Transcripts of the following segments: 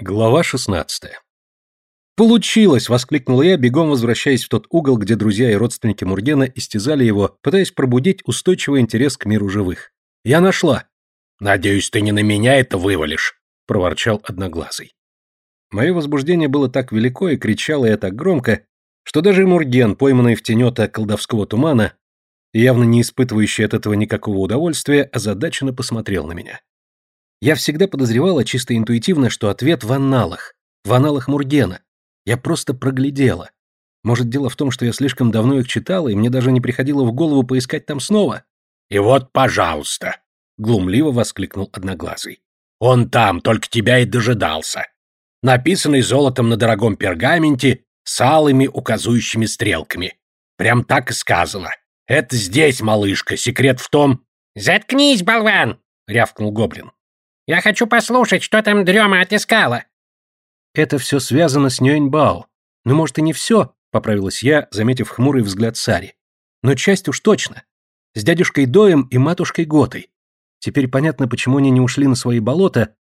Глава 16. «Получилось!» — воскликнул я, бегом возвращаясь в тот угол, где друзья и родственники Мургена истязали его, пытаясь пробудить устойчивый интерес к миру живых. «Я нашла!» «Надеюсь, ты не на меня это вывалишь!» — проворчал Одноглазый. Мое возбуждение было так велико и кричало я так громко, что даже Мурген, пойманный в тенета колдовского тумана, явно не испытывающий от этого никакого удовольствия, озадаченно посмотрел на меня. Я всегда подозревала чисто интуитивно, что ответ в аналах, в аналах Мургена. Я просто проглядела. Может, дело в том, что я слишком давно их читала, и мне даже не приходило в голову поискать там снова? «И вот, пожалуйста!» — глумливо воскликнул Одноглазый. «Он там, только тебя и дожидался. Написанный золотом на дорогом пергаменте с алыми указующими стрелками. Прям так и сказано. Это здесь, малышка, секрет в том...» «Заткнись, болван!» — рявкнул гоблин. Я хочу послушать, что там дрема отыскала. Это все связано с Нюэньбао. Ну, может, и не все, поправилась я, заметив хмурый взгляд Сари. Но часть уж точно. С дядюшкой Доем и матушкой Готой. Теперь понятно, почему они не ушли на свои болота,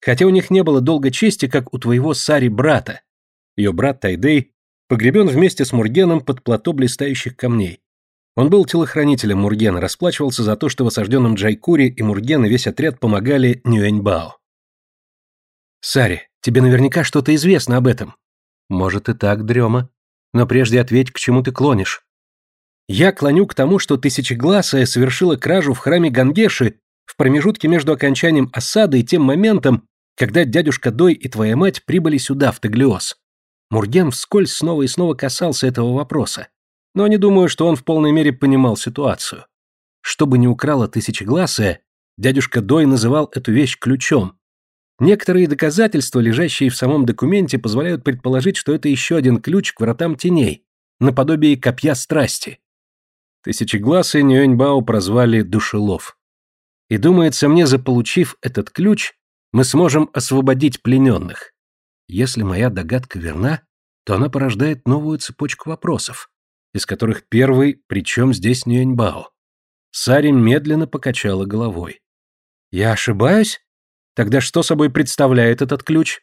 хотя у них не было долго чести, как у твоего Сари брата. Ее брат Тайдей погребен вместе с Мургеном под плато блистающих камней. Он был телохранителем Мургена, расплачивался за то, что в осажденном Джайкуре и Мурген и весь отряд помогали Нюэньбао. «Сари, тебе наверняка что-то известно об этом». «Может и так, Дрема. Но прежде ответь, к чему ты клонишь». «Я клоню к тому, что Тысячегласая совершила кражу в храме Гангеши в промежутке между окончанием осады и тем моментом, когда дядюшка Дой и твоя мать прибыли сюда, в Таглиоз. Мурген вскользь снова и снова касался этого вопроса но не думаю, что он в полной мере понимал ситуацию. Что бы ни украла тысячегласая, дядюшка Дой называл эту вещь ключом. Некоторые доказательства, лежащие в самом документе, позволяют предположить, что это еще один ключ к вратам теней, наподобие копья страсти. Тысячегласый Нюэньбао прозвали Душелов. И думается мне, заполучив этот ключ, мы сможем освободить плененных. Если моя догадка верна, то она порождает новую цепочку вопросов из которых первый «Причем здесь Нюэньбао?» Сари медленно покачала головой. «Я ошибаюсь? Тогда что собой представляет этот ключ?»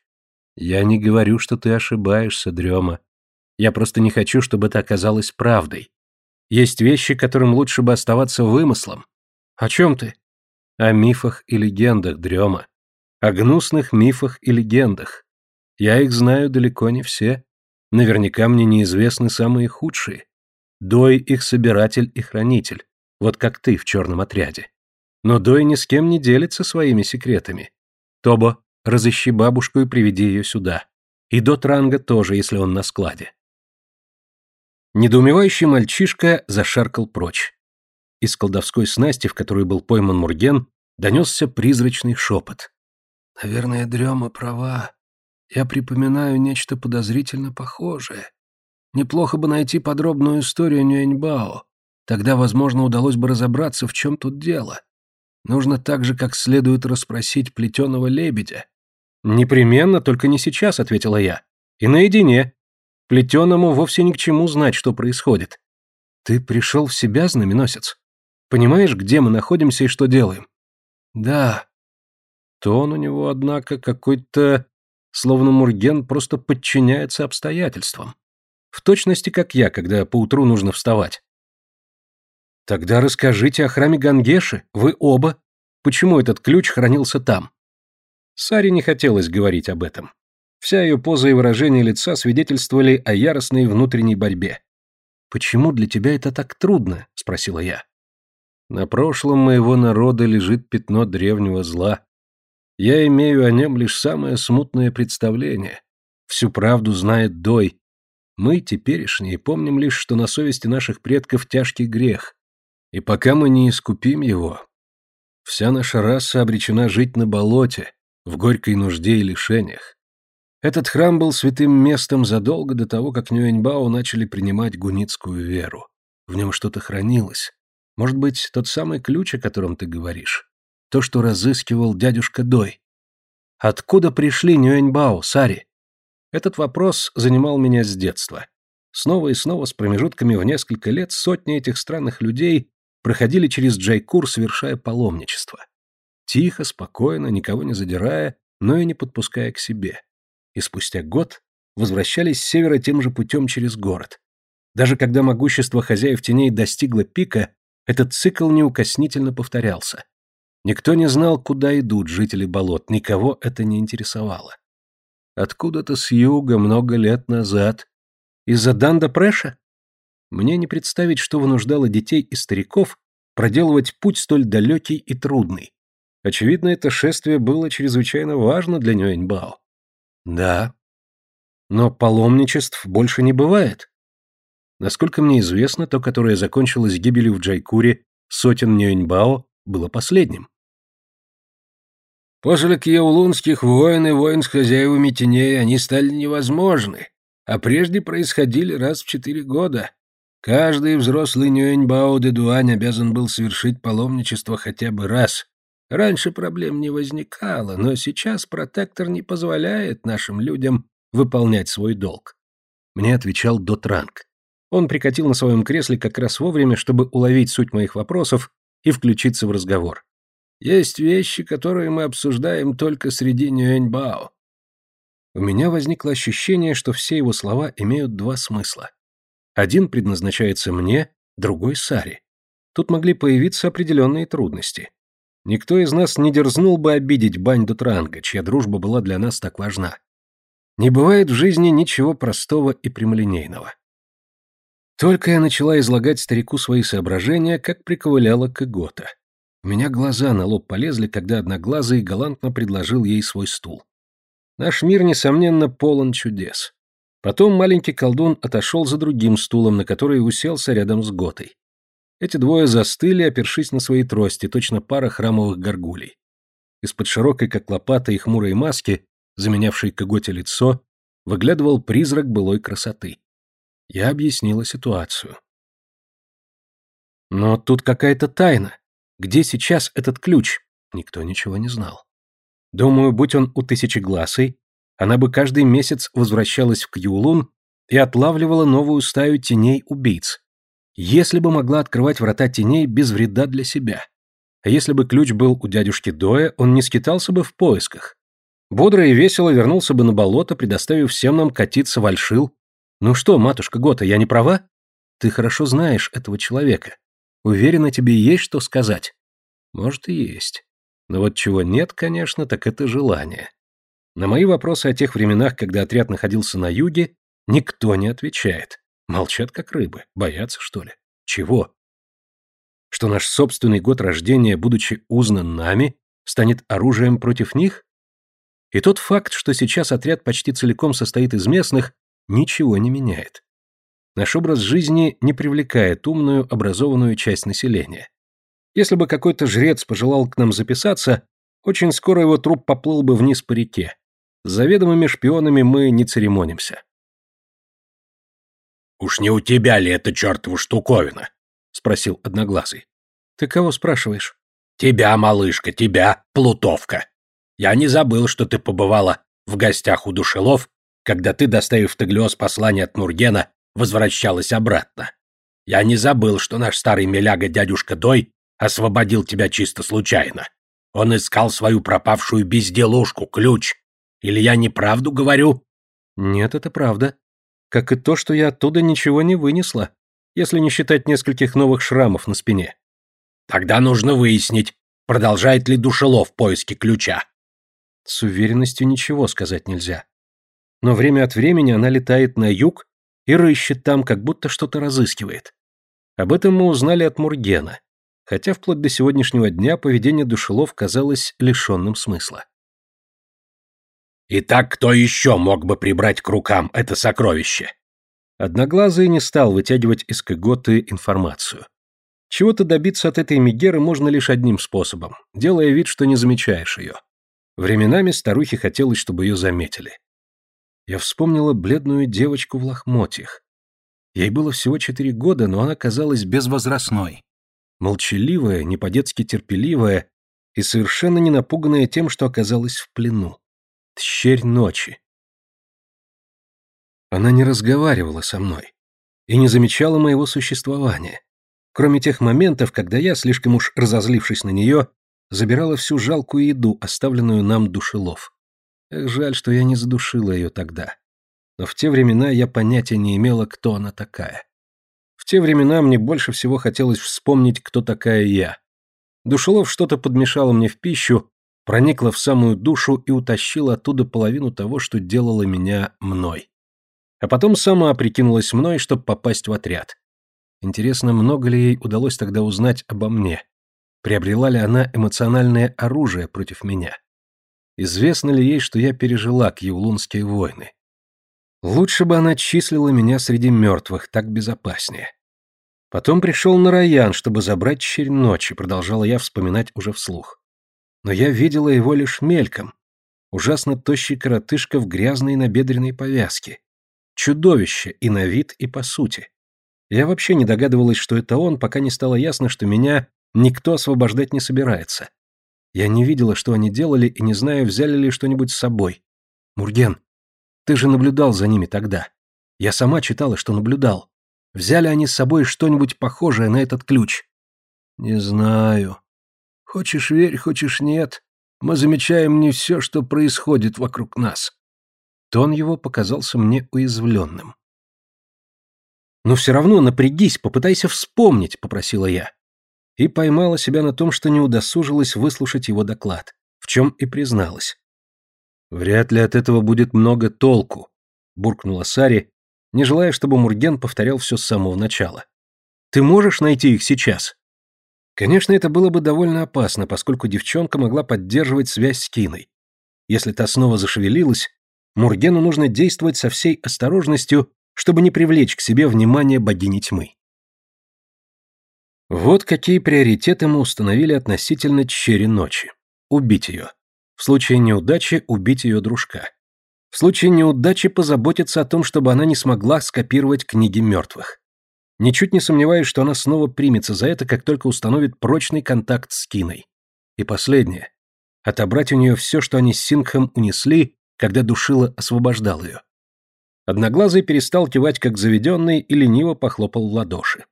«Я не говорю, что ты ошибаешься, Дрема. Я просто не хочу, чтобы это оказалось правдой. Есть вещи, которым лучше бы оставаться вымыслом. О чем ты?» «О мифах и легендах, Дрема. О гнусных мифах и легендах. Я их знаю далеко не все. Наверняка мне неизвестны самые худшие. Дой их собиратель и хранитель, вот как ты в черном отряде. Но Дой ни с кем не делится своими секретами. Тобо, разыщи бабушку и приведи ее сюда. И до Транга тоже, если он на складе. Недоумевающий мальчишка зашаркал прочь. Из колдовской снасти, в которую был пойман Мурген, донесся призрачный шепот. «Наверное, Дрема права. Я припоминаю нечто подозрительно похожее. Неплохо бы найти подробную историю Нюэньбао. Тогда, возможно, удалось бы разобраться, в чем тут дело. Нужно так же, как следует расспросить плетеного лебедя. «Непременно, только не сейчас», — ответила я. «И наедине. Плетеному вовсе ни к чему знать, что происходит. Ты пришел в себя, знаменосец? Понимаешь, где мы находимся и что делаем?» «Да». Тон у него, однако, какой-то... Словно Мурген просто подчиняется обстоятельствам. В точности, как я, когда поутру нужно вставать. Тогда расскажите о храме Гангеши, вы оба. Почему этот ключ хранился там? Саре не хотелось говорить об этом. Вся ее поза и выражение лица свидетельствовали о яростной внутренней борьбе. «Почему для тебя это так трудно?» – спросила я. «На прошлом моего народа лежит пятно древнего зла. Я имею о нем лишь самое смутное представление. Всю правду знает Дой, мы, теперешние, помним лишь, что на совести наших предков тяжкий грех. И пока мы не искупим его, вся наша раса обречена жить на болоте, в горькой нужде и лишениях. Этот храм был святым местом задолго до того, как Нюэньбао начали принимать гуницкую веру. В нем что-то хранилось. Может быть, тот самый ключ, о котором ты говоришь? То, что разыскивал дядюшка Дой. Откуда пришли Нюэньбао, Сари? Этот вопрос занимал меня с детства. Снова и снова с промежутками в несколько лет сотни этих странных людей проходили через Джайкур, совершая паломничество. Тихо, спокойно, никого не задирая, но и не подпуская к себе. и спустя год возвращались с севера тем же путем через город. Даже когда могущество хозяев теней достигло пика, этот цикл неукоснительно повторялся. Никто не знал, куда идут жители болот, никого это не интересовало. Откуда-то с юга много лет назад. Из-за Данда Прэша? Мне не представить, что вынуждало детей и стариков проделывать путь столь далекий и трудный. Очевидно, это шествие было чрезвычайно важно для Нюэньбао. Да. Но паломничеств больше не бывает. Насколько мне известно, то, которое закончилось гибелью в Джайкуре сотен Нюэньбао, было последним. После кьяулунских войн и войн с хозяевами теней они стали невозможны, а прежде происходили раз в четыре года. Каждый взрослый Нюэньбао де Дуань обязан был совершить паломничество хотя бы раз. Раньше проблем не возникало, но сейчас протектор не позволяет нашим людям выполнять свой долг. Мне отвечал Дотранг. Он прикатил на своем кресле как раз вовремя, чтобы уловить суть моих вопросов и включиться в разговор. Есть вещи, которые мы обсуждаем только среди Нюэньбао. У меня возникло ощущение, что все его слова имеют два смысла. Один предназначается мне, другой — Саре. Тут могли появиться определенные трудности. Никто из нас не дерзнул бы обидеть Бань Транга, чья дружба была для нас так важна. Не бывает в жизни ничего простого и прямолинейного. Только я начала излагать старику свои соображения, как приковыляла к Игота. У меня глаза на лоб полезли, когда Одноглазый галантно предложил ей свой стул. Наш мир, несомненно, полон чудес. Потом маленький колдун отошел за другим стулом, на который уселся рядом с Готой. Эти двое застыли, опершись на свои трости, точно пара храмовых горгулей. Из-под широкой, как лопата, и хмурой маски, заменявшей Коготе лицо, выглядывал призрак былой красоты. Я объяснила ситуацию. Но тут какая-то тайна. Где сейчас этот ключ? Никто ничего не знал. Думаю, будь он у тысячегласой, она бы каждый месяц возвращалась в Кьюлун и отлавливала новую стаю теней-убийц. Если бы могла открывать врата теней без вреда для себя. А если бы ключ был у дядюшки Доя, он не скитался бы в поисках. Бодро и весело вернулся бы на болото, предоставив всем нам катиться в Альшил. Ну что, матушка Гота, я не права? Ты хорошо знаешь этого человека. Уверена, тебе есть что сказать? Может и есть. Но вот чего нет, конечно, так это желание. На мои вопросы о тех временах, когда отряд находился на юге, никто не отвечает. Молчат как рыбы. Боятся, что ли? Чего? Что наш собственный год рождения, будучи узнан нами, станет оружием против них? И тот факт, что сейчас отряд почти целиком состоит из местных, ничего не меняет. Наш образ жизни не привлекает умную, образованную часть населения. Если бы какой-то жрец пожелал к нам записаться, очень скоро его труп поплыл бы вниз по реке. С заведомыми шпионами мы не церемонимся. «Уж не у тебя ли это чертова штуковина?» — спросил Одноглазый. «Ты кого спрашиваешь?» «Тебя, малышка, тебя, плутовка. Я не забыл, что ты побывала в гостях у душелов, когда ты, доставив Таглиоз послание от Нургена, возвращалась обратно. Я не забыл, что наш старый меляга дядюшка Дой освободил тебя чисто случайно. Он искал свою пропавшую безделушку, ключ. Или я неправду говорю? Нет, это правда. Как и то, что я оттуда ничего не вынесла, если не считать нескольких новых шрамов на спине. Тогда нужно выяснить, продолжает ли душелов поиски ключа. С уверенностью ничего сказать нельзя. Но время от времени она летает на юг и рыщет там, как будто что-то разыскивает. Об этом мы узнали от Мургена, хотя вплоть до сегодняшнего дня поведение душелов казалось лишенным смысла. «Итак, кто еще мог бы прибрать к рукам это сокровище?» Одноглазый не стал вытягивать из Кэготы информацию. Чего-то добиться от этой Мегеры можно лишь одним способом, делая вид, что не замечаешь ее. Временами старухе хотелось, чтобы ее заметили я вспомнила бледную девочку в лохмотьях. Ей было всего четыре года, но она казалась безвозрастной. Молчаливая, не по-детски терпеливая и совершенно не напуганная тем, что оказалась в плену. Тщерь ночи. Она не разговаривала со мной и не замечала моего существования, кроме тех моментов, когда я, слишком уж разозлившись на нее, забирала всю жалкую еду, оставленную нам душелов. Эх, жаль, что я не задушила ее тогда. Но в те времена я понятия не имела, кто она такая. В те времена мне больше всего хотелось вспомнить, кто такая я. Душелов что-то подмешала мне в пищу, проникла в самую душу и утащила оттуда половину того, что делало меня мной. А потом сама прикинулась мной, чтобы попасть в отряд. Интересно, много ли ей удалось тогда узнать обо мне? Приобрела ли она эмоциональное оружие против меня? Известно ли ей, что я пережила Кьюлунские войны? Лучше бы она числила меня среди мертвых, так безопаснее. Потом пришел Нараян, чтобы забрать черь ночи, продолжала я вспоминать уже вслух. Но я видела его лишь мельком. Ужасно тощий коротышка в грязной набедренной повязке. Чудовище и на вид, и по сути. Я вообще не догадывалась, что это он, пока не стало ясно, что меня никто освобождать не собирается. Я не видела, что они делали, и не знаю, взяли ли что-нибудь с собой. Мурген, ты же наблюдал за ними тогда. Я сама читала, что наблюдал. Взяли они с собой что-нибудь похожее на этот ключ? Не знаю. Хочешь верь, хочешь нет. Мы замечаем не все, что происходит вокруг нас. Тон его показался мне уязвленным. «Но все равно напрягись, попытайся вспомнить», — попросила я и поймала себя на том, что не удосужилась выслушать его доклад, в чем и призналась. «Вряд ли от этого будет много толку», — буркнула Сари, не желая, чтобы Мурген повторял все с самого начала. «Ты можешь найти их сейчас?» Конечно, это было бы довольно опасно, поскольку девчонка могла поддерживать связь с Киной. Если та снова зашевелилась, Мургену нужно действовать со всей осторожностью, чтобы не привлечь к себе внимание богини тьмы. Вот какие приоритеты мы установили относительно Черри Ночи. Убить ее. В случае неудачи убить ее дружка. В случае неудачи позаботиться о том, чтобы она не смогла скопировать книги мертвых. Ничуть не сомневаюсь, что она снова примется за это, как только установит прочный контакт с Киной. И последнее. Отобрать у нее все, что они с Сингхом унесли, когда Душила освобождал ее. Одноглазый перестал кивать как заведенный и лениво похлопал в ладоши.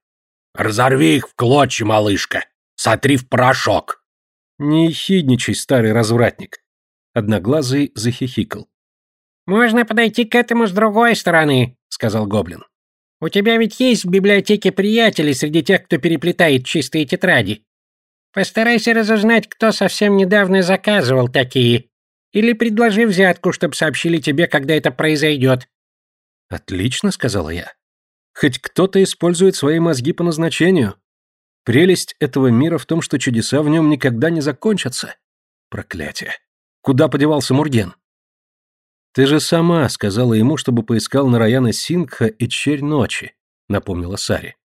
Разорви их в клочья, малышка. Сотри в порошок. Не хидничай, старый развратник. Одноглазый захихикал. Можно подойти к этому с другой стороны, сказал гоблин. У тебя ведь есть в библиотеке приятели среди тех, кто переплетает чистые тетради. Постарайся разузнать, кто совсем недавно заказывал такие. Или предложи взятку, чтобы сообщили тебе, когда это произойдет. Отлично, сказала я. Хоть кто-то использует свои мозги по назначению. Прелесть этого мира в том, что чудеса в нем никогда не закончатся. Проклятие. Куда подевался Мурген? Ты же сама сказала ему, чтобы поискал Нараяна Сингха и Черь Ночи, напомнила Сари.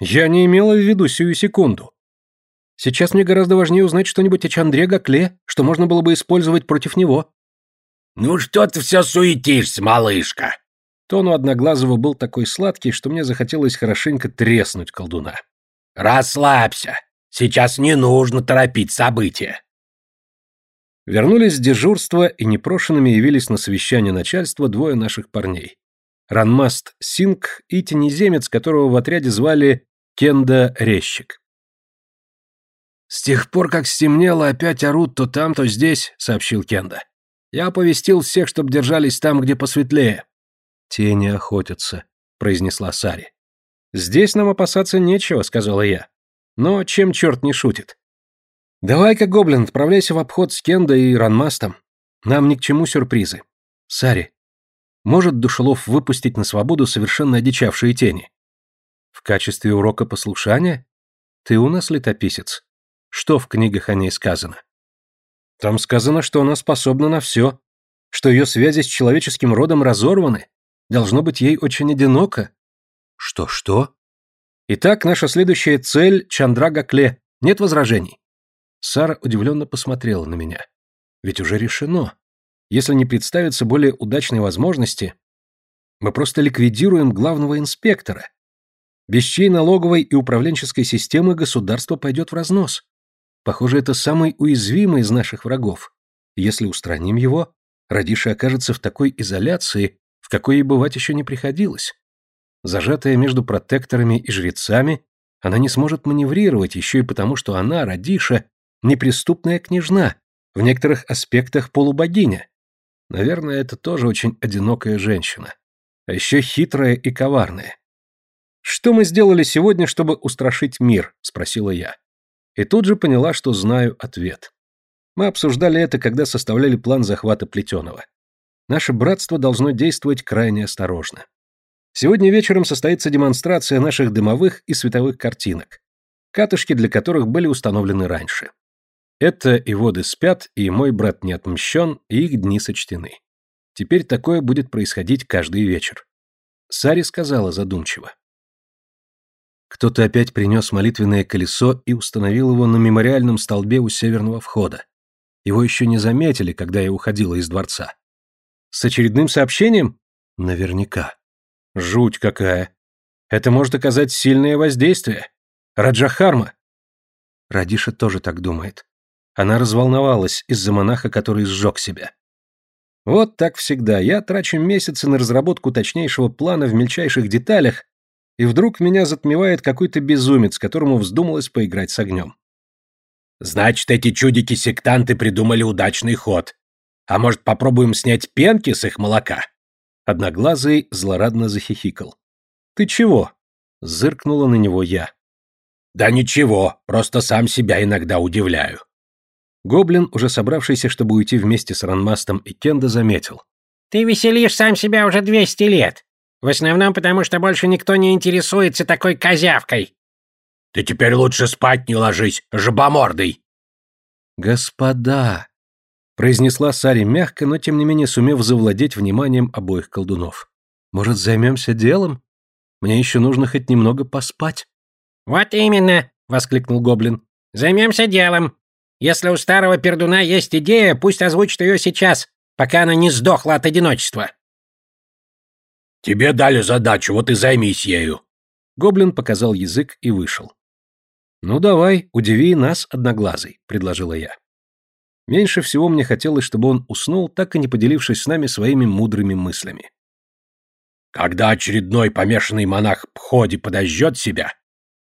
Я не имела в виду сию секунду. Сейчас мне гораздо важнее узнать что-нибудь о Чандре Гакле, что можно было бы использовать против него. Ну что ты все суетишься, малышка? Тон у Одноглазого был такой сладкий, что мне захотелось хорошенько треснуть колдуна. «Расслабься. Сейчас не нужно торопить события». Вернулись с дежурства и непрошенными явились на совещание начальства двое наших парней. Ранмаст Синг и тенеземец, которого в отряде звали Кенда Резчик. «С тех пор, как стемнело, опять орут то там, то здесь», — сообщил Кенда. «Я оповестил всех, чтоб держались там, где посветлее. «Тени охотятся», — произнесла Сари. «Здесь нам опасаться нечего», — сказала я. «Но чем черт не шутит?» «Давай-ка, гоблин, отправляйся в обход с Кенда и Ранмастом. Нам ни к чему сюрпризы. Сари, может Душелов выпустить на свободу совершенно одичавшие тени? В качестве урока послушания? Ты у нас летописец. Что в книгах о ней сказано? Там сказано, что она способна на все, что ее связи с человеческим родом разорваны, Должно быть, ей очень одиноко. Что-что? Итак, наша следующая цель — Чандрага Кле. Нет возражений? Сара удивленно посмотрела на меня. Ведь уже решено. Если не представится более удачной возможности, мы просто ликвидируем главного инспектора. Без чьей налоговой и управленческой системы государство пойдет в разнос. Похоже, это самый уязвимый из наших врагов. Если устраним его, Радиша окажется в такой изоляции, в какой ей бывать еще не приходилось. Зажатая между протекторами и жрецами, она не сможет маневрировать еще и потому, что она, Радиша, неприступная княжна, в некоторых аспектах полубогиня. Наверное, это тоже очень одинокая женщина. А еще хитрая и коварная. «Что мы сделали сегодня, чтобы устрашить мир?» – спросила я. И тут же поняла, что знаю ответ. Мы обсуждали это, когда составляли план захвата Плетеного. Наше братство должно действовать крайне осторожно. Сегодня вечером состоится демонстрация наших дымовых и световых картинок, катышки для которых были установлены раньше. Это и воды спят, и мой брат не отмщен, и их дни сочтены. Теперь такое будет происходить каждый вечер. Сари сказала задумчиво. Кто-то опять принес молитвенное колесо и установил его на мемориальном столбе у северного входа. Его еще не заметили, когда я уходила из дворца. С очередным сообщением? Наверняка. Жуть какая. Это может оказать сильное воздействие. Раджахарма. Радиша тоже так думает. Она разволновалась из-за монаха, который сжег себя. Вот так всегда. Я трачу месяцы на разработку точнейшего плана в мельчайших деталях, и вдруг меня затмевает какой-то безумец, которому вздумалось поиграть с огнем. Значит, эти чудики-сектанты придумали удачный ход. А может, попробуем снять пенки с их молока? Одноглазый злорадно захихикал. Ты чего? Зыркнула на него я. Да ничего, просто сам себя иногда удивляю. Гоблин, уже собравшийся, чтобы уйти вместе с Ранмастом и Кенда, заметил. Ты веселишь сам себя уже двести лет. В основном потому, что больше никто не интересуется такой козявкой. Ты теперь лучше спать не ложись, жабомордый. Господа, произнесла Сари мягко, но тем не менее сумев завладеть вниманием обоих колдунов. Может, займемся делом? Мне еще нужно хоть немного поспать. Вот именно, воскликнул гоблин. Займемся делом. Если у старого пердуна есть идея, пусть озвучит ее сейчас, пока она не сдохла от одиночества. Тебе дали задачу, вот и займись ею. Гоблин показал язык и вышел. Ну давай, удиви нас, одноглазый, предложила я. Меньше всего мне хотелось, чтобы он уснул, так и не поделившись с нами своими мудрыми мыслями. Когда очередной помешанный монах Пходи подожжет себя,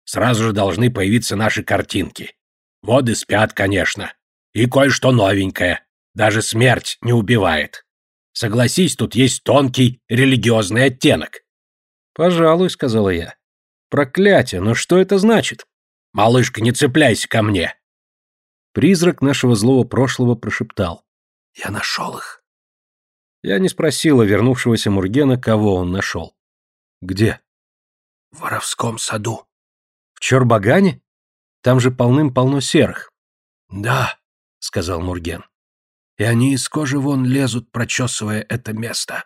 сразу же должны появиться наши картинки. Воды спят, конечно. И кое-что новенькое. Даже смерть не убивает. Согласись, тут есть тонкий религиозный оттенок. «Пожалуй», — сказала я. «Проклятие, но что это значит?» «Малышка, не цепляйся ко мне!» Призрак нашего злого прошлого прошептал. «Я нашел их». Я не спросила вернувшегося Мургена, кого он нашел. «Где?» «В воровском саду». «В Чорбагане? Там же полным-полно серых». «Да», — сказал Мурген и они из кожи вон лезут, прочесывая это место.